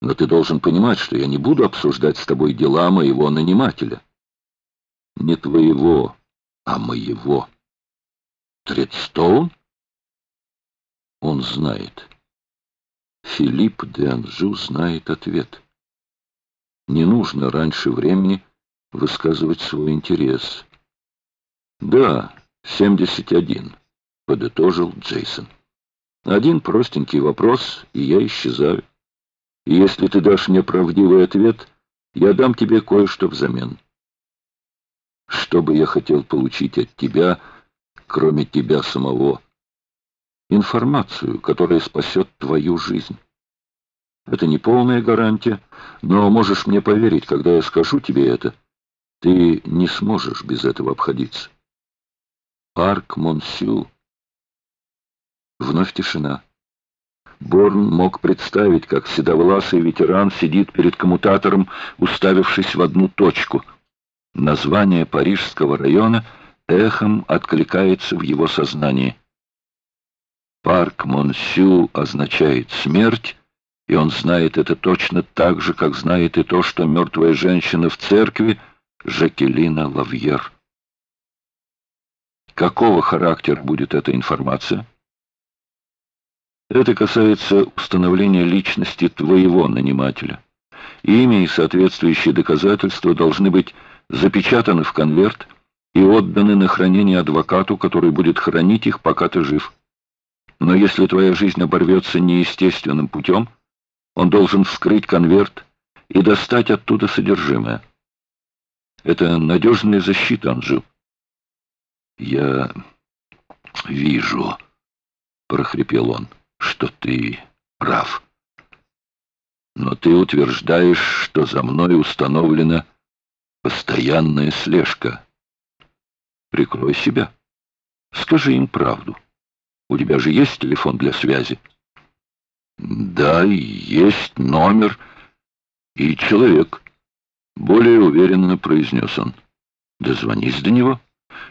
Но ты должен понимать, что я не буду обсуждать с тобой дела моего нанимателя. Не твоего, а моего. Тредстоун? Он знает. Филипп де Анжу знает ответ. Не нужно раньше времени высказывать свой интерес. Да, 71, подытожил Джейсон. Один простенький вопрос, и я исчезаю. И если ты дашь мне правдивый ответ, я дам тебе кое-что взамен. Что бы я хотел получить от тебя, кроме тебя самого? Информацию, которая спасет твою жизнь. Это не полная гарантия, но можешь мне поверить, когда я скажу тебе это. Ты не сможешь без этого обходиться. Парк Монсо. Вновь тишина. Борн мог представить, как седовласый ветеран сидит перед коммутатором, уставившись в одну точку. Название парижского района эхом откликается в его сознании. Парк Монсо означает «смерть», и он знает это точно так же, как знает и то, что мертвая женщина в церкви — Жакелина Лавьер. Какого характера будет эта информация? Это касается установления личности твоего нанимателя. Имя и соответствующие доказательства должны быть запечатаны в конверт и отданы на хранение адвокату, который будет хранить их, пока ты жив. Но если твоя жизнь оборвется неестественным путем, он должен вскрыть конверт и достать оттуда содержимое. Это надежная защита, Анжу. Я вижу, прохрипел он что ты прав. Но ты утверждаешь, что за мной установлена постоянная слежка. Прикрой себя. Скажи им правду. У тебя же есть телефон для связи? Да, есть номер и человек. Более уверенно произнес он. Дозвонись до него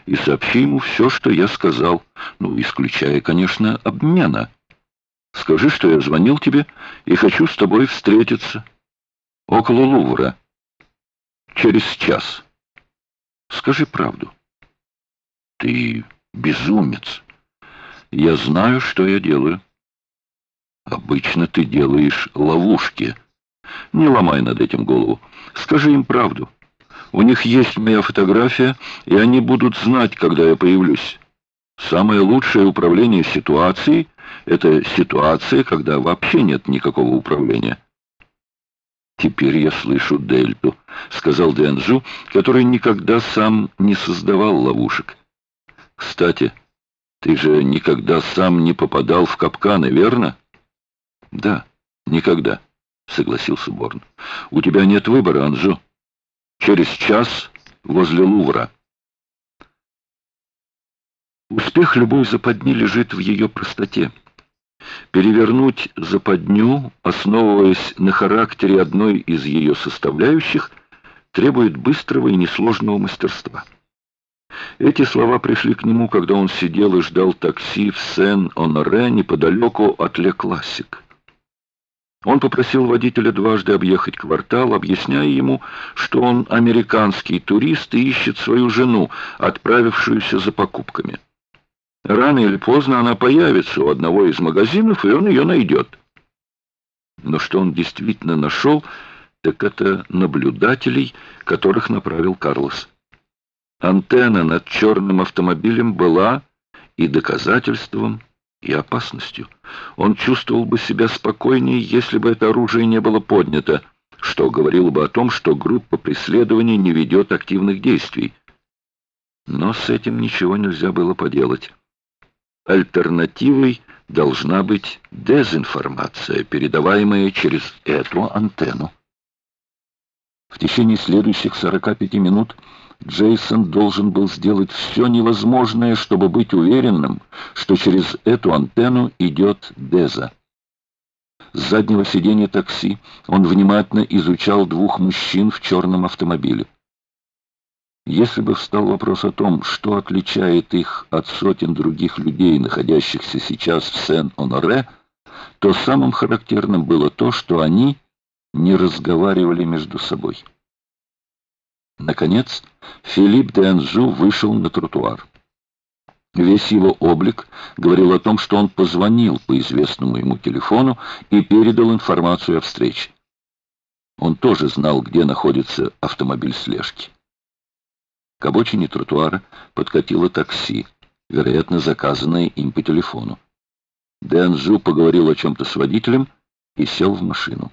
и сообщи ему все, что я сказал, ну, исключая, конечно, обмена. Скажи, что я звонил тебе и хочу с тобой встретиться. Около Лувра. Через час. Скажи правду. Ты безумец. Я знаю, что я делаю. Обычно ты делаешь ловушки. Не ломай над этим голову. Скажи им правду. У них есть моя фотография, и они будут знать, когда я появлюсь. Самое лучшее управление ситуацией — это ситуация, когда вообще нет никакого управления. «Теперь я слышу дельту», — сказал Дэнджу, который никогда сам не создавал ловушек. «Кстати, ты же никогда сам не попадал в капканы, верно?» «Да, никогда», — согласился Борн. «У тебя нет выбора, Анжу. Через час возле Лувра». Успех любой западни лежит в ее простоте. Перевернуть западню, основываясь на характере одной из ее составляющих, требует быстрого и несложного мастерства. Эти слова пришли к нему, когда он сидел и ждал такси в Сен-Оноре неподалеку от Ле Классик. Он попросил водителя дважды объехать квартал, объясняя ему, что он американский турист и ищет свою жену, отправившуюся за покупками. Рано или поздно она появится у одного из магазинов, и он ее найдет. Но что он действительно нашел, так это наблюдателей, которых направил Карлос. Антенна над черным автомобилем была и доказательством, и опасностью. Он чувствовал бы себя спокойнее, если бы это оружие не было поднято, что говорило бы о том, что группа преследования не ведет активных действий. Но с этим ничего нельзя было поделать. Альтернативой должна быть дезинформация, передаваемая через эту антенну. В течение следующих 45 минут Джейсон должен был сделать все невозможное, чтобы быть уверенным, что через эту антенну идет Деза. С заднего сиденья такси он внимательно изучал двух мужчин в черном автомобиле. Если бы встал вопрос о том, что отличает их от сотен других людей, находящихся сейчас в Сен-Оноре, то самым характерным было то, что они не разговаривали между собой. Наконец, Филипп де Анжу вышел на тротуар. Весь его облик говорил о том, что он позвонил по известному ему телефону и передал информацию о встрече. Он тоже знал, где находится автомобиль слежки. К обочине тротуара подкатило такси, вероятно, заказанное им по телефону. Дэнджу поговорил о чем-то с водителем и сел в машину.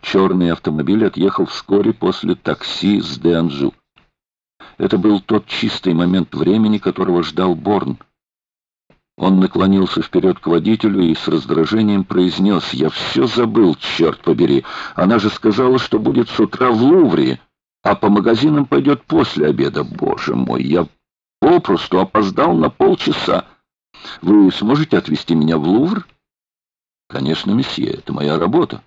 Черный автомобиль отъехал вскоре после такси с Дэнджу. Это был тот чистый момент времени, которого ждал Борн. Он наклонился вперед к водителю и с раздражением произнес, «Я все забыл, черт побери! Она же сказала, что будет с утра в Лувре, а по магазинам пойдет после обеда. Боже мой, я попросту опоздал на полчаса. Вы сможете отвезти меня в Лувр?» «Конечно, месье, это моя работа».